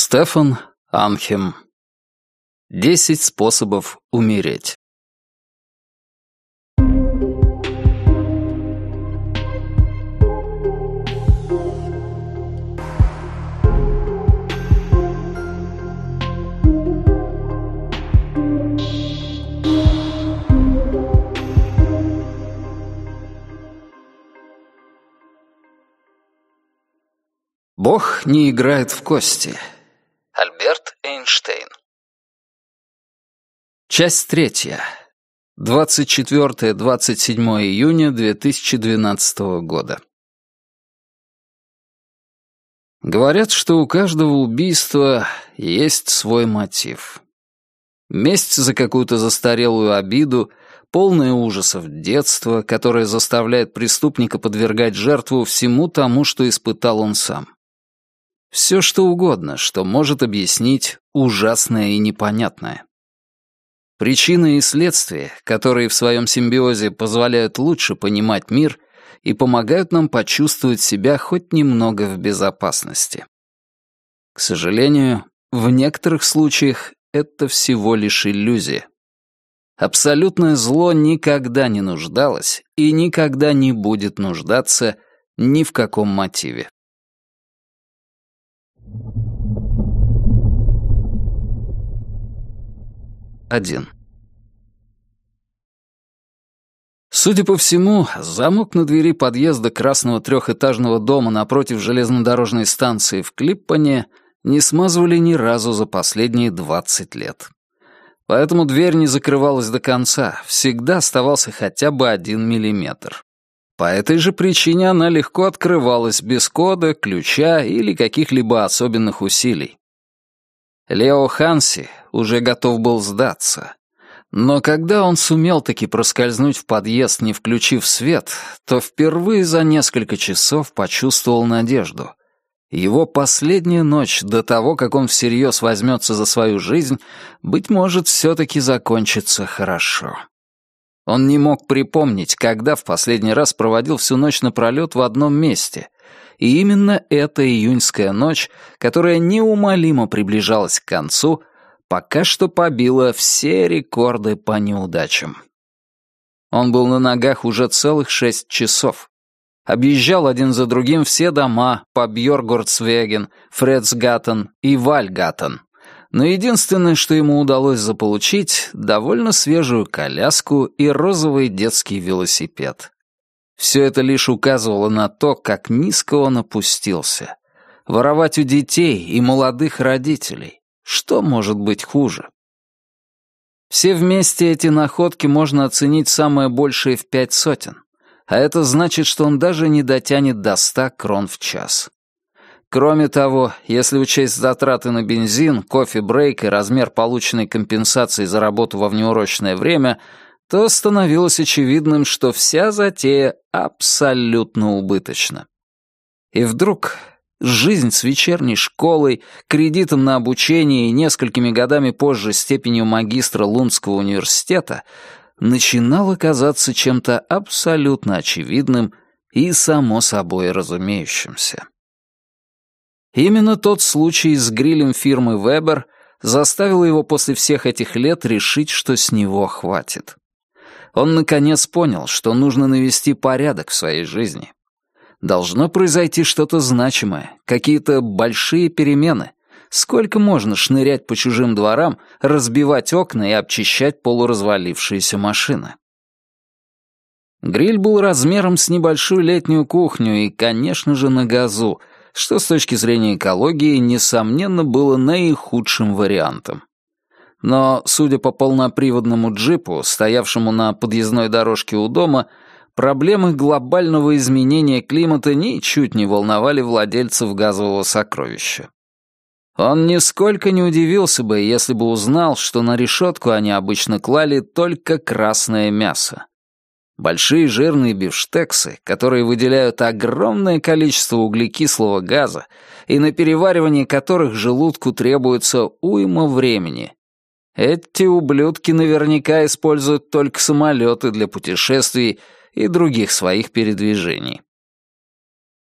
Стефан Анхем. Десять способов умереть. Бог не играет в кости. Альберт Эйнштейн. Часть третья. 24-27 июня 2012 года. Говорят, что у каждого убийства есть свой мотив. Месть за какую-то застарелую обиду, полное ужасов детства, которое заставляет преступника подвергать жертву всему тому, что испытал он сам. Все что угодно, что может объяснить ужасное и непонятное. Причины и следствия, которые в своем симбиозе позволяют лучше понимать мир и помогают нам почувствовать себя хоть немного в безопасности. К сожалению, в некоторых случаях это всего лишь иллюзия. Абсолютное зло никогда не нуждалось и никогда не будет нуждаться ни в каком мотиве. 1. Судя по всему, замок на двери подъезда красного трехэтажного дома напротив железнодорожной станции в Клиппане не смазывали ни разу за последние 20 лет. Поэтому дверь не закрывалась до конца, всегда оставался хотя бы один миллиметр. По этой же причине она легко открывалась без кода, ключа или каких-либо особенных усилий. Лео Ханси уже готов был сдаться. Но когда он сумел таки проскользнуть в подъезд, не включив свет, то впервые за несколько часов почувствовал надежду. Его последняя ночь до того, как он всерьез возьмется за свою жизнь, быть может, все-таки закончится хорошо. Он не мог припомнить, когда в последний раз проводил всю ночь напролет в одном месте. И именно эта июньская ночь, которая неумолимо приближалась к концу, пока что побила все рекорды по неудачам. Он был на ногах уже целых шесть часов. Объезжал один за другим все дома по Бьоргордсвеген, Фредсгаттен и Вальгаттен но единственное, что ему удалось заполучить, довольно свежую коляску и розовый детский велосипед. Все это лишь указывало на то, как низко он опустился. Воровать у детей и молодых родителей. Что может быть хуже? Все вместе эти находки можно оценить самое большее в пять сотен. А это значит, что он даже не дотянет до ста крон в час. Кроме того, если учесть затраты на бензин, кофе-брейк и размер полученной компенсации за работу во внеурочное время, то становилось очевидным, что вся затея абсолютно убыточна. И вдруг жизнь с вечерней школой, кредитом на обучение и несколькими годами позже степенью магистра Лунского университета начинала казаться чем-то абсолютно очевидным и само собой разумеющимся. Именно тот случай с грилем фирмы Weber заставил его после всех этих лет решить, что с него хватит. Он наконец понял, что нужно навести порядок в своей жизни. Должно произойти что-то значимое, какие-то большие перемены. Сколько можно шнырять по чужим дворам, разбивать окна и обчищать полуразвалившиеся машины? Гриль был размером с небольшую летнюю кухню и, конечно же, на газу — что с точки зрения экологии, несомненно, было наихудшим вариантом. Но, судя по полноприводному джипу, стоявшему на подъездной дорожке у дома, проблемы глобального изменения климата ничуть не волновали владельцев газового сокровища. Он нисколько не удивился бы, если бы узнал, что на решетку они обычно клали только красное мясо. Большие жирные бифштексы, которые выделяют огромное количество углекислого газа и на переваривание которых желудку требуется уйма времени. Эти ублюдки наверняка используют только самолеты для путешествий и других своих передвижений.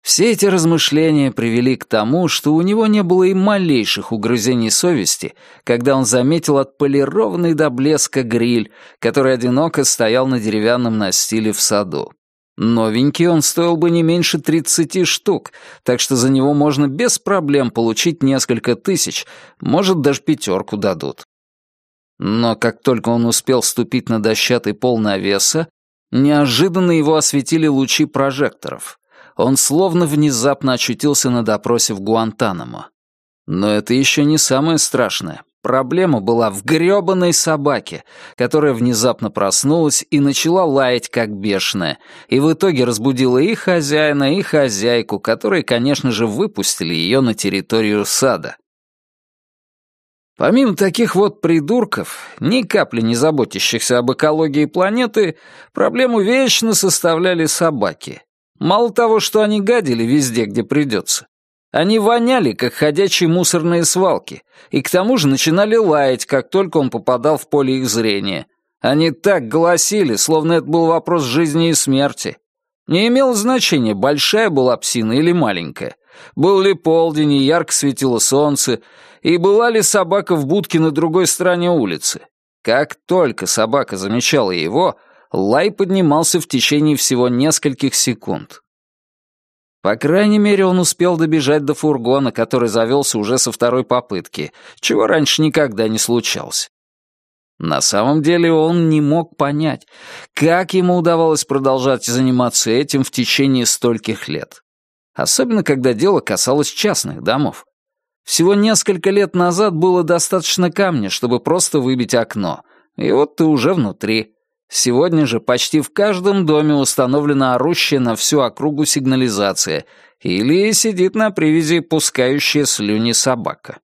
Все эти размышления привели к тому, что у него не было и малейших угрызений совести, когда он заметил отполированный до блеска гриль, который одиноко стоял на деревянном настиле в саду. Новенький он стоил бы не меньше 30 штук, так что за него можно без проблем получить несколько тысяч, может, даже пятерку дадут. Но как только он успел ступить на дощатый пол навеса, неожиданно его осветили лучи прожекторов он словно внезапно очутился на допросе в Гуантанамо. Но это еще не самое страшное. Проблема была в грёбаной собаке, которая внезапно проснулась и начала лаять как бешеная, и в итоге разбудила и хозяина, и хозяйку, которые, конечно же, выпустили ее на территорию сада. Помимо таких вот придурков, ни капли не заботящихся об экологии планеты, проблему вечно составляли собаки. Мало того, что они гадили везде, где придется. Они воняли, как ходячие мусорные свалки, и к тому же начинали лаять, как только он попадал в поле их зрения. Они так голосили, словно это был вопрос жизни и смерти. Не имело значения, большая была псина или маленькая. Был ли полдень и ярко светило солнце, и была ли собака в будке на другой стороне улицы. Как только собака замечала его, лай поднимался в течение всего нескольких секунд. По крайней мере, он успел добежать до фургона, который завелся уже со второй попытки, чего раньше никогда не случалось. На самом деле он не мог понять, как ему удавалось продолжать заниматься этим в течение стольких лет. Особенно, когда дело касалось частных домов. Всего несколько лет назад было достаточно камня, чтобы просто выбить окно, и вот ты уже внутри. Сегодня же почти в каждом доме установлена орущая на всю округу сигнализация или сидит на привязи пускающая слюни собака.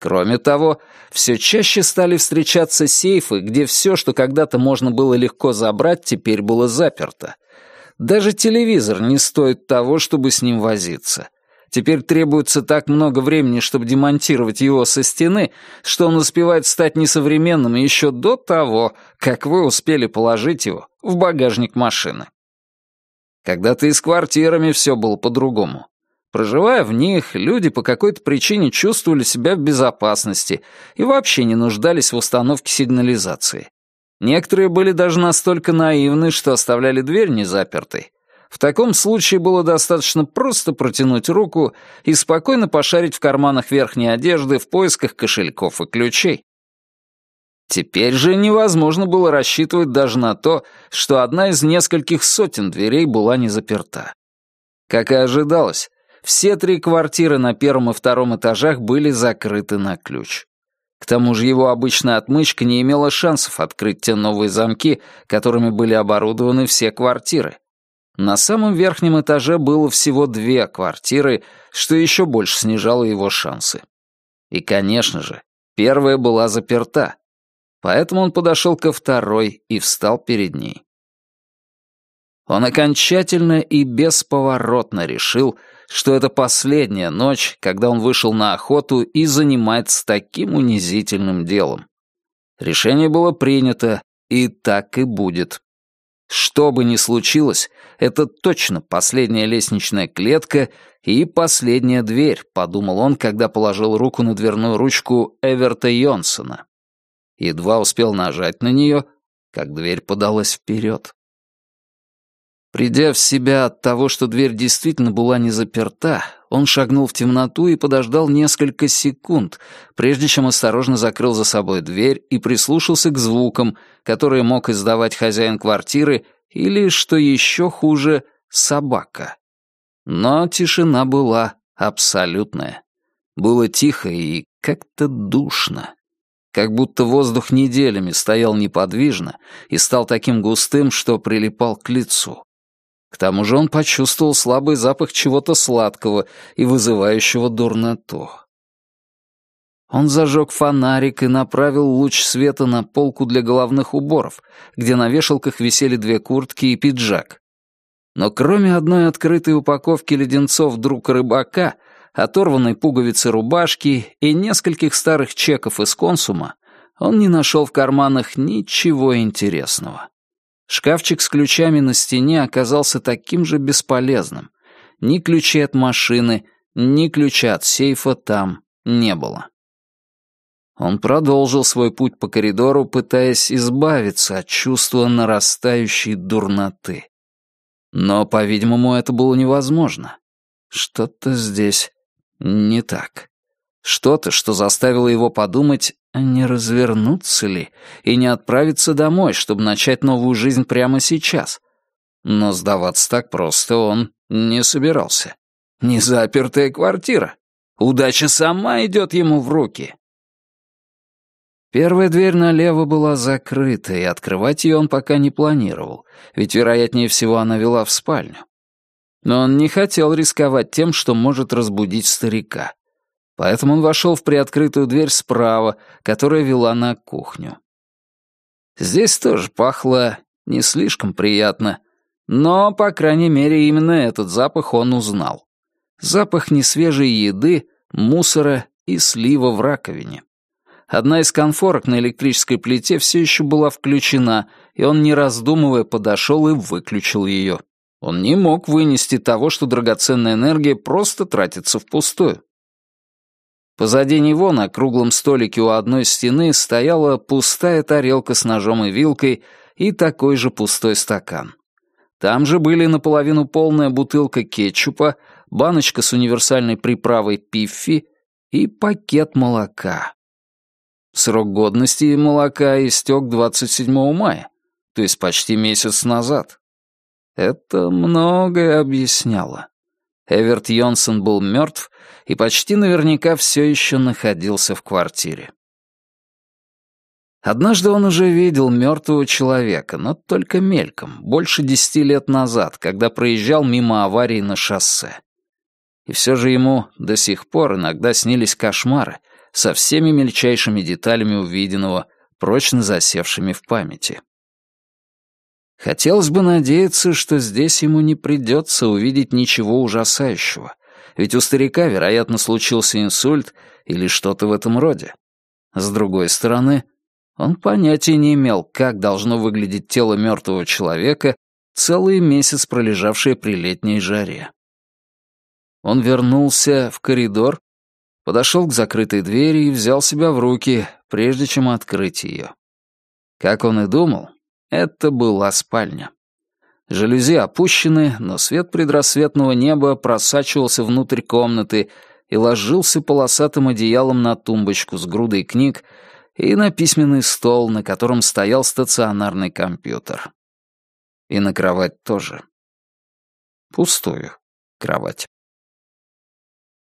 Кроме того, все чаще стали встречаться сейфы, где все, что когда-то можно было легко забрать, теперь было заперто. Даже телевизор не стоит того, чтобы с ним возиться. Теперь требуется так много времени, чтобы демонтировать его со стены, что он успевает стать несовременным еще до того, как вы успели положить его в багажник машины. Когда-то и с квартирами все было по-другому. Проживая в них, люди по какой-то причине чувствовали себя в безопасности и вообще не нуждались в установке сигнализации. Некоторые были даже настолько наивны, что оставляли дверь незапертой, в таком случае было достаточно просто протянуть руку и спокойно пошарить в карманах верхней одежды в поисках кошельков и ключей. Теперь же невозможно было рассчитывать даже на то, что одна из нескольких сотен дверей была не заперта. Как и ожидалось, все три квартиры на первом и втором этажах были закрыты на ключ. К тому же его обычная отмычка не имела шансов открыть те новые замки, которыми были оборудованы все квартиры. На самом верхнем этаже было всего две квартиры, что еще больше снижало его шансы. И, конечно же, первая была заперта, поэтому он подошел ко второй и встал перед ней. Он окончательно и бесповоротно решил, что это последняя ночь, когда он вышел на охоту и занимается таким унизительным делом. Решение было принято, и так и будет. Что бы ни случилось, это точно последняя лестничная клетка и последняя дверь, подумал он, когда положил руку на дверную ручку Эверта Йонсона. Едва успел нажать на нее, как дверь подалась вперед. Придя в себя от того, что дверь действительно была не заперта, он шагнул в темноту и подождал несколько секунд, прежде чем осторожно закрыл за собой дверь и прислушался к звукам, которые мог издавать хозяин квартиры или, что еще хуже, собака. Но тишина была абсолютная. Было тихо и как-то душно. Как будто воздух неделями стоял неподвижно и стал таким густым, что прилипал к лицу. К тому же он почувствовал слабый запах чего-то сладкого и вызывающего дурноту. Он зажег фонарик и направил луч света на полку для головных уборов, где на вешалках висели две куртки и пиджак. Но кроме одной открытой упаковки леденцов друг рыбака, оторванной пуговицы рубашки и нескольких старых чеков из консума, он не нашел в карманах ничего интересного. Шкафчик с ключами на стене оказался таким же бесполезным. ни ключей от машины, ни ключа от сейфа там не было. Он продолжил свой путь по коридору, пытаясь избавиться от чувства нарастающей дурноты. Но, по-видимому, это было невозможно. Что-то здесь не так. Что-то, что заставило его подумать, а не развернуться ли и не отправиться домой, чтобы начать новую жизнь прямо сейчас. Но сдаваться так просто он не собирался. Не запертая квартира. Удача сама идет ему в руки. Первая дверь налево была закрыта, и открывать ее он пока не планировал, ведь, вероятнее всего, она вела в спальню. Но он не хотел рисковать тем, что может разбудить старика. Поэтому он вошел в приоткрытую дверь справа, которая вела на кухню. Здесь тоже пахло не слишком приятно, но, по крайней мере, именно этот запах он узнал. Запах несвежей еды, мусора и слива в раковине. Одна из конфорок на электрической плите все еще была включена, и он, не раздумывая, подошел и выключил ее. Он не мог вынести того, что драгоценная энергия просто тратится впустую. Позади него на круглом столике у одной стены стояла пустая тарелка с ножом и вилкой и такой же пустой стакан. Там же были наполовину полная бутылка кетчупа, баночка с универсальной приправой пиффи и пакет молока. Срок годности молока истек 27 мая, то есть почти месяц назад. Это многое объясняло. Эверт Йонсон был мертв и почти наверняка все еще находился в квартире. Однажды он уже видел мертвого человека, но только мельком, больше десяти лет назад, когда проезжал мимо аварии на шоссе. И все же ему до сих пор иногда снились кошмары — со всеми мельчайшими деталями увиденного, прочно засевшими в памяти. Хотелось бы надеяться, что здесь ему не придется увидеть ничего ужасающего, ведь у старика, вероятно, случился инсульт или что-то в этом роде. С другой стороны, он понятия не имел, как должно выглядеть тело мертвого человека, целый месяц пролежавшее при летней жаре. Он вернулся в коридор подошел к закрытой двери и взял себя в руки, прежде чем открыть ее. Как он и думал, это была спальня. Жалюзи опущены, но свет предрассветного неба просачивался внутрь комнаты и ложился полосатым одеялом на тумбочку с грудой книг и на письменный стол, на котором стоял стационарный компьютер. И на кровать тоже. Пустую кровать.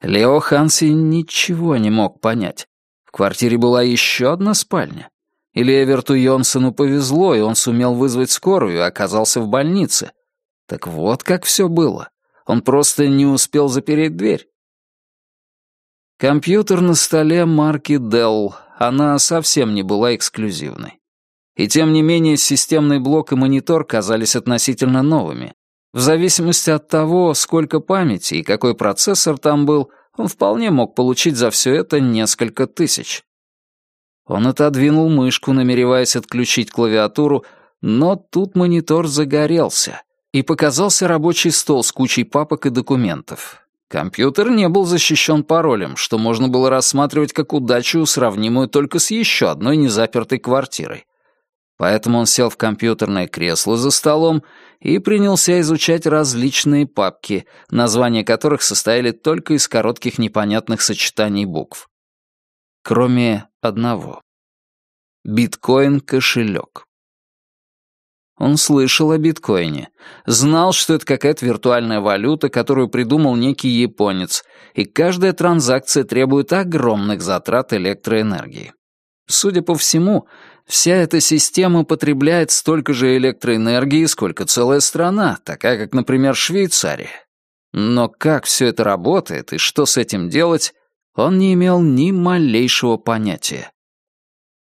Лео Ханси ничего не мог понять. В квартире была еще одна спальня. Или Эверту Йонсону повезло, и он сумел вызвать скорую и оказался в больнице. Так вот как все было. Он просто не успел запереть дверь. Компьютер на столе марки Dell, она совсем не была эксклюзивной. И тем не менее системный блок и монитор казались относительно новыми. В зависимости от того, сколько памяти и какой процессор там был, он вполне мог получить за все это несколько тысяч. Он отодвинул мышку, намереваясь отключить клавиатуру, но тут монитор загорелся, и показался рабочий стол с кучей папок и документов. Компьютер не был защищен паролем, что можно было рассматривать как удачу, сравнимую только с еще одной незапертой квартирой. Поэтому он сел в компьютерное кресло за столом и принялся изучать различные папки, названия которых состояли только из коротких непонятных сочетаний букв. Кроме одного. Биткоин-кошелек. Он слышал о биткоине, знал, что это какая-то виртуальная валюта, которую придумал некий японец, и каждая транзакция требует огромных затрат электроэнергии. Судя по всему, Вся эта система потребляет столько же электроэнергии, сколько целая страна, такая как, например, Швейцария. Но как все это работает и что с этим делать, он не имел ни малейшего понятия.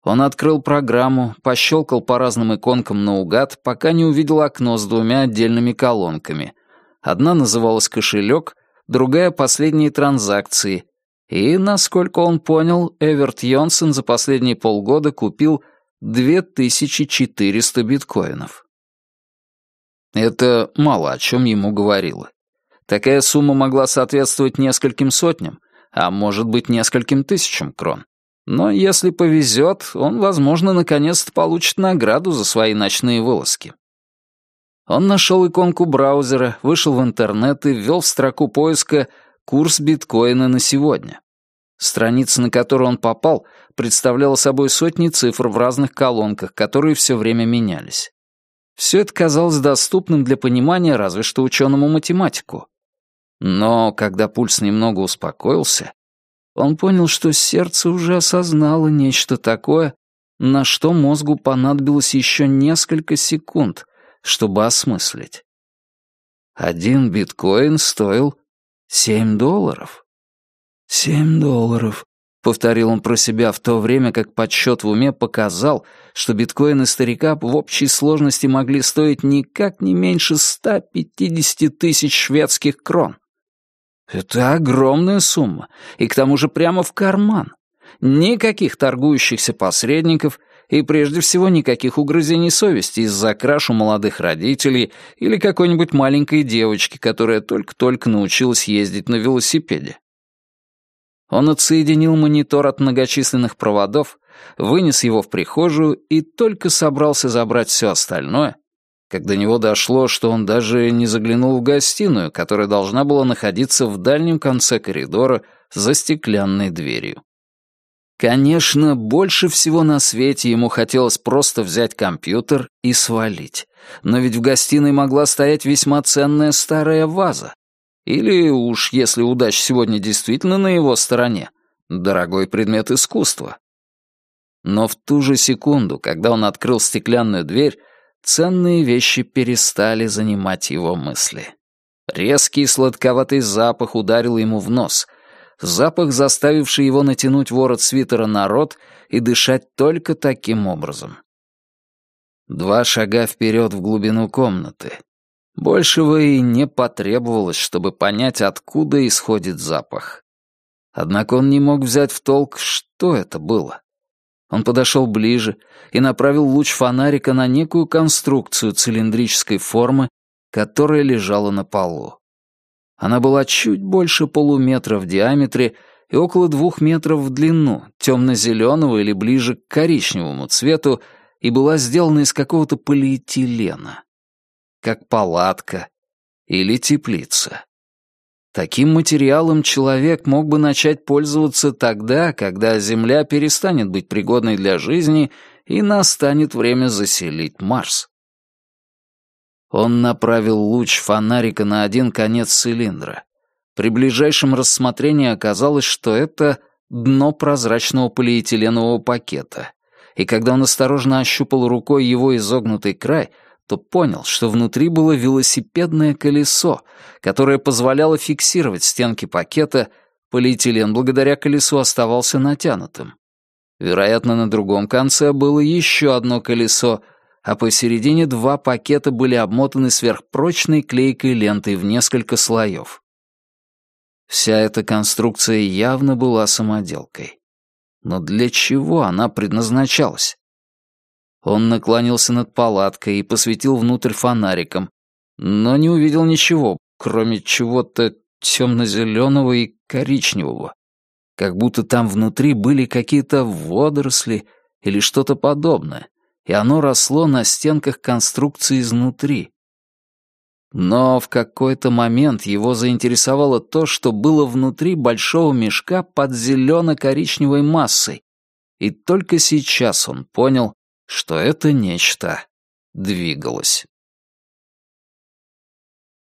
Он открыл программу, пощелкал по разным иконкам наугад, пока не увидел окно с двумя отдельными колонками. Одна называлась «Кошелек», другая — «Последние транзакции». И, насколько он понял, Эверт Йонсен за последние полгода купил 2400 биткоинов. Это мало о чем ему говорило. Такая сумма могла соответствовать нескольким сотням, а может быть нескольким тысячам крон. Но если повезет, он, возможно, наконец-то получит награду за свои ночные вылазки. Он нашел иконку браузера, вышел в интернет и ввел в строку поиска «Курс биткоина на сегодня». Страница, на которую он попал, представляла собой сотни цифр в разных колонках, которые все время менялись. Все это казалось доступным для понимания разве что ученому-математику. Но когда пульс немного успокоился, он понял, что сердце уже осознало нечто такое, на что мозгу понадобилось еще несколько секунд, чтобы осмыслить. Один биткоин стоил семь долларов. Семь долларов, — повторил он про себя в то время, как подсчет в уме показал, что биткоины старика в общей сложности могли стоить никак не меньше 150 тысяч шведских крон. Это огромная сумма, и к тому же прямо в карман. Никаких торгующихся посредников и прежде всего никаких угрызений совести из-за краш у молодых родителей или какой-нибудь маленькой девочки, которая только-только научилась ездить на велосипеде. Он отсоединил монитор от многочисленных проводов, вынес его в прихожую и только собрался забрать все остальное, как до него дошло, что он даже не заглянул в гостиную, которая должна была находиться в дальнем конце коридора за стеклянной дверью. Конечно, больше всего на свете ему хотелось просто взять компьютер и свалить. Но ведь в гостиной могла стоять весьма ценная старая ваза. Или уж, если удача сегодня действительно на его стороне, дорогой предмет искусства. Но в ту же секунду, когда он открыл стеклянную дверь, ценные вещи перестали занимать его мысли. Резкий сладковатый запах ударил ему в нос. Запах, заставивший его натянуть ворот свитера на рот и дышать только таким образом. Два шага вперед в глубину комнаты. Большего и не потребовалось, чтобы понять, откуда исходит запах. Однако он не мог взять в толк, что это было. Он подошел ближе и направил луч фонарика на некую конструкцию цилиндрической формы, которая лежала на полу. Она была чуть больше полуметра в диаметре и около двух метров в длину, темно-зеленого или ближе к коричневому цвету, и была сделана из какого-то полиэтилена. Как палатка или теплица. Таким материалом человек мог бы начать пользоваться тогда, когда Земля перестанет быть пригодной для жизни и настанет время заселить Марс. Он направил луч фонарика на один конец цилиндра. При ближайшем рассмотрении оказалось, что это дно прозрачного полиэтиленового пакета. И когда он осторожно ощупал рукой его изогнутый край, то понял, что внутри было велосипедное колесо, которое позволяло фиксировать стенки пакета, полиэтилен благодаря колесу оставался натянутым. Вероятно, на другом конце было еще одно колесо, а посередине два пакета были обмотаны сверхпрочной клейкой лентой в несколько слоев. Вся эта конструкция явно была самоделкой. Но для чего она предназначалась? Он наклонился над палаткой и посветил внутрь фонариком, но не увидел ничего, кроме чего-то темно-зеленого и коричневого. Как будто там внутри были какие-то водоросли или что-то подобное, и оно росло на стенках конструкции изнутри. Но в какой-то момент его заинтересовало то, что было внутри большого мешка под зелено-коричневой массой, и только сейчас он понял, что это нечто двигалось.